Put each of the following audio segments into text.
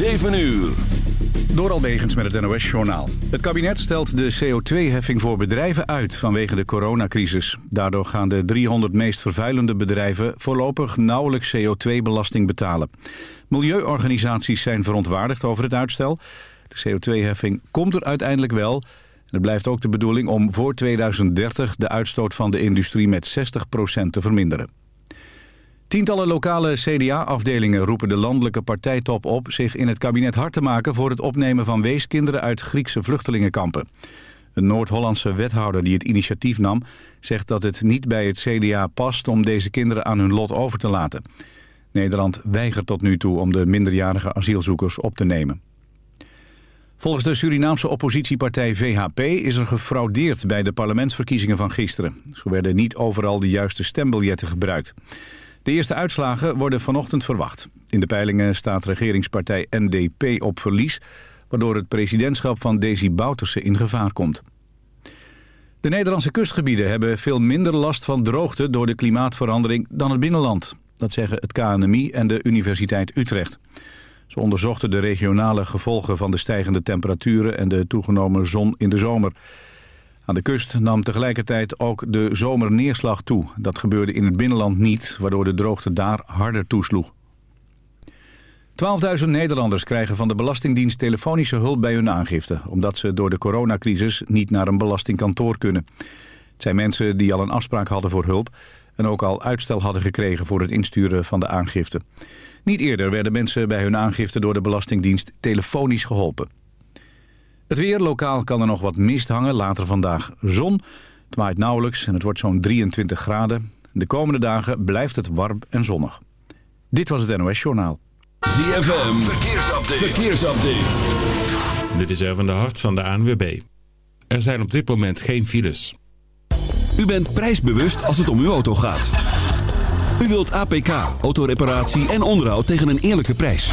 7 uur. Door Albegens met het NOS-journaal. Het kabinet stelt de CO2-heffing voor bedrijven uit vanwege de coronacrisis. Daardoor gaan de 300 meest vervuilende bedrijven voorlopig nauwelijks CO2-belasting betalen. Milieuorganisaties zijn verontwaardigd over het uitstel. De CO2-heffing komt er uiteindelijk wel. Het blijft ook de bedoeling om voor 2030 de uitstoot van de industrie met 60% te verminderen. Tientallen lokale CDA-afdelingen roepen de landelijke partijtop op... zich in het kabinet hard te maken voor het opnemen van weeskinderen uit Griekse vluchtelingenkampen. Een Noord-Hollandse wethouder die het initiatief nam... zegt dat het niet bij het CDA past om deze kinderen aan hun lot over te laten. Nederland weigert tot nu toe om de minderjarige asielzoekers op te nemen. Volgens de Surinaamse oppositiepartij VHP is er gefraudeerd bij de parlementsverkiezingen van gisteren. Zo werden niet overal de juiste stembiljetten gebruikt. De eerste uitslagen worden vanochtend verwacht. In de peilingen staat regeringspartij NDP op verlies... waardoor het presidentschap van Desi Bouterse in gevaar komt. De Nederlandse kustgebieden hebben veel minder last van droogte... door de klimaatverandering dan het binnenland. Dat zeggen het KNMI en de Universiteit Utrecht. Ze onderzochten de regionale gevolgen van de stijgende temperaturen... en de toegenomen zon in de zomer... Aan de kust nam tegelijkertijd ook de zomerneerslag toe. Dat gebeurde in het binnenland niet, waardoor de droogte daar harder toesloeg. 12.000 Nederlanders krijgen van de Belastingdienst telefonische hulp bij hun aangifte... omdat ze door de coronacrisis niet naar een belastingkantoor kunnen. Het zijn mensen die al een afspraak hadden voor hulp... en ook al uitstel hadden gekregen voor het insturen van de aangifte. Niet eerder werden mensen bij hun aangifte door de Belastingdienst telefonisch geholpen. Het weer, lokaal kan er nog wat mist hangen. Later vandaag zon. Het waait nauwelijks en het wordt zo'n 23 graden. De komende dagen blijft het warm en zonnig. Dit was het NOS Journaal. ZFM, verkeersupdate. verkeersupdate. Dit is Erwin de Hart van de ANWB. Er zijn op dit moment geen files. U bent prijsbewust als het om uw auto gaat. U wilt APK, autoreparatie en onderhoud tegen een eerlijke prijs.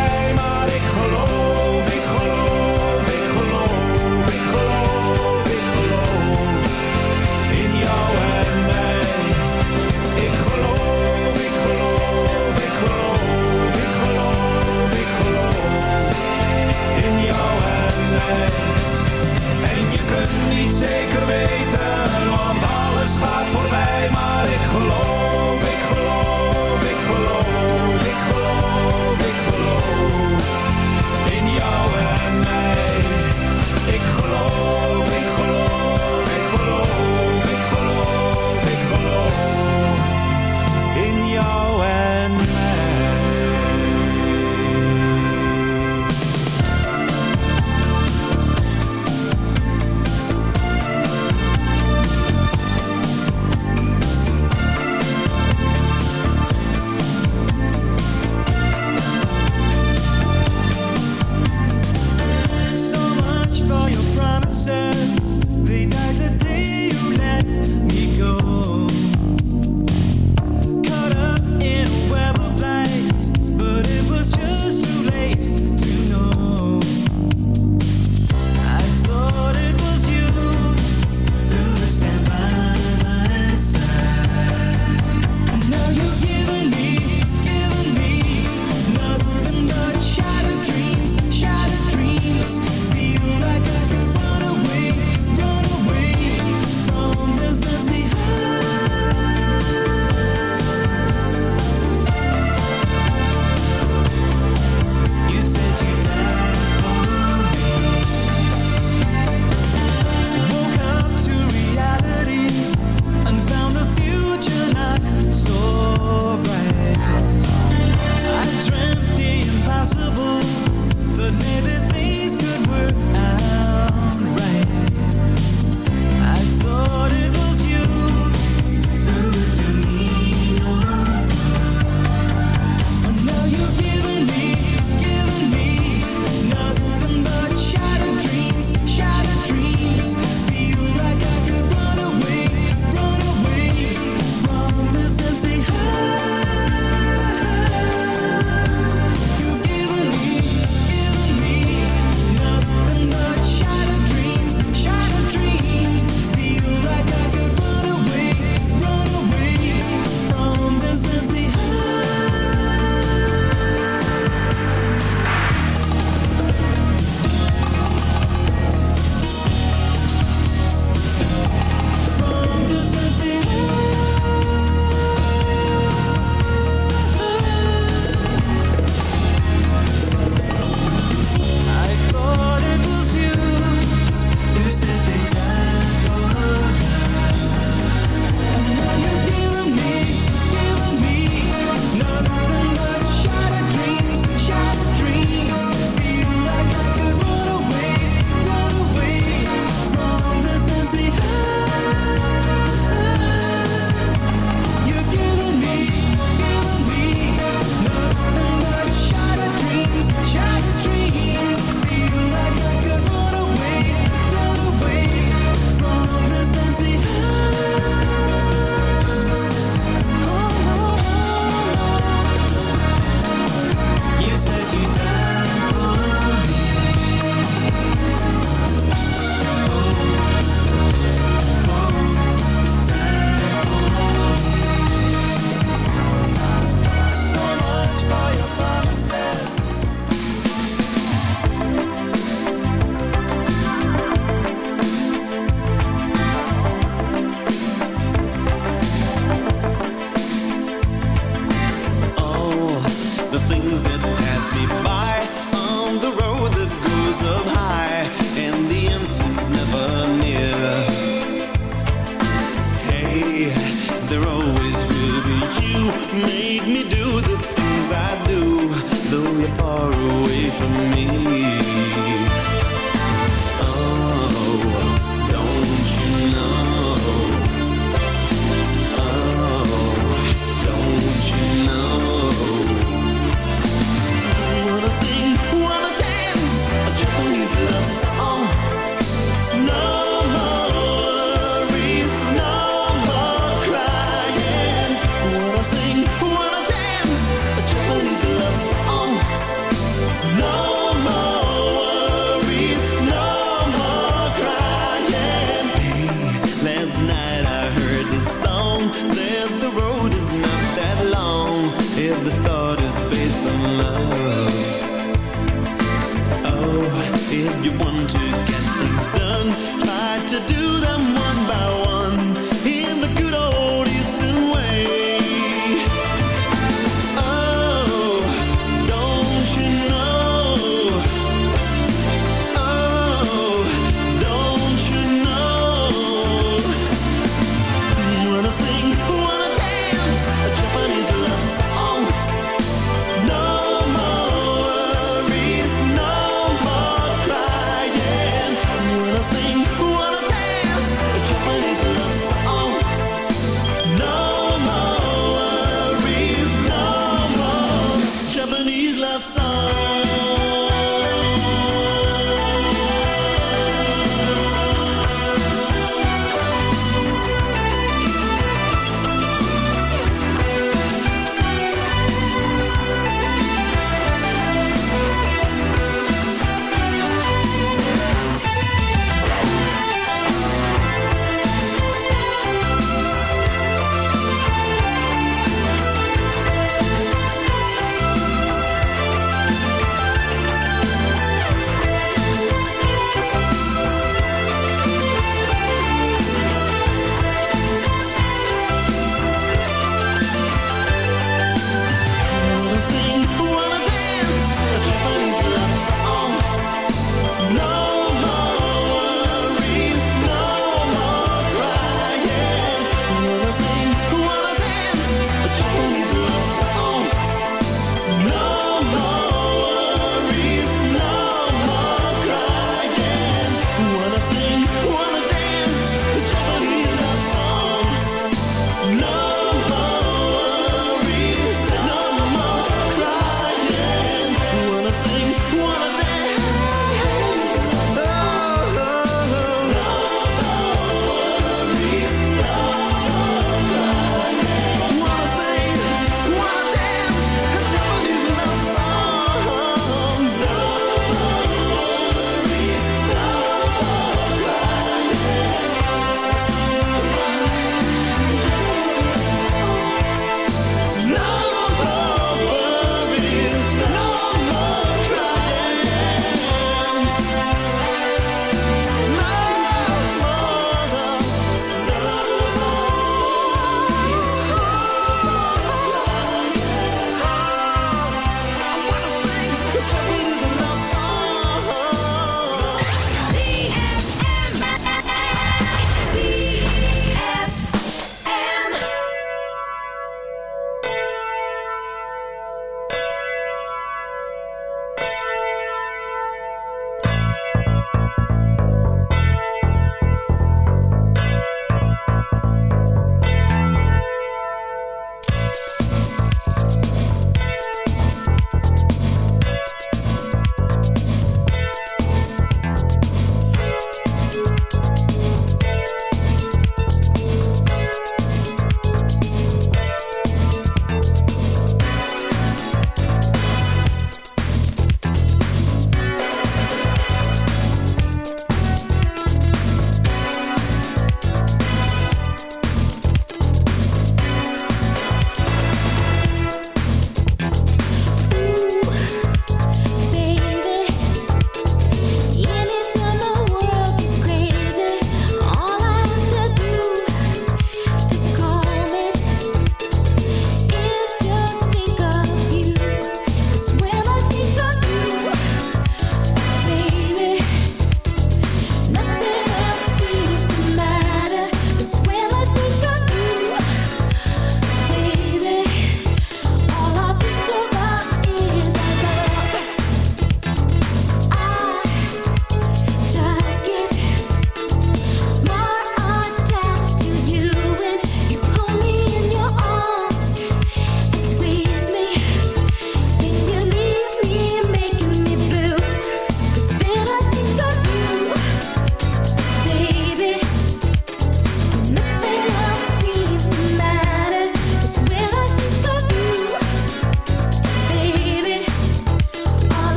zeker weten.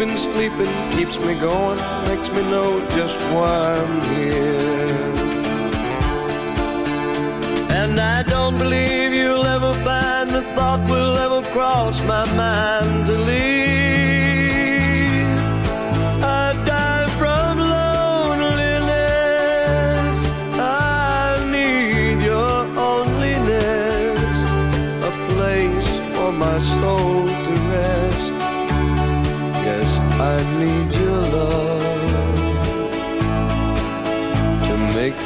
Been sleeping keeps me going, makes me know just why I'm here. And I don't believe you'll ever find the thought will ever cross my mind to leave. I die from loneliness. I need your onlyness, a place for my soul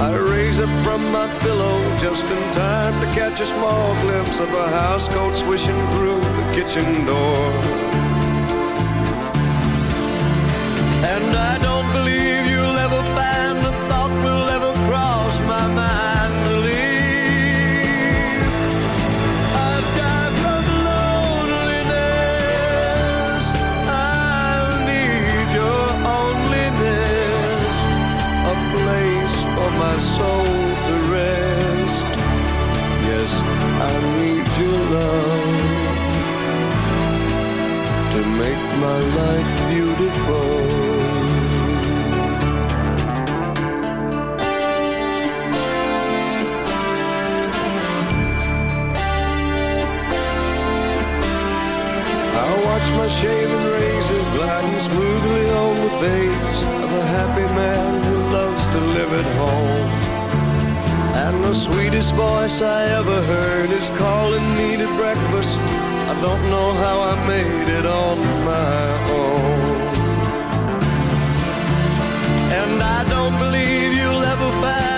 I raise up from my pillow just in time to catch a small glimpse of a housecoat swishing through the kitchen door. My life beautiful. I watch my shaven razor gliding smoothly on the face of a happy man who loves to live at home. And the sweetest voice I ever heard is calling me to breakfast. I don't know how I made it on my own. And I don't believe you'll ever find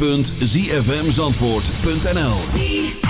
www.zfmzandvoort.nl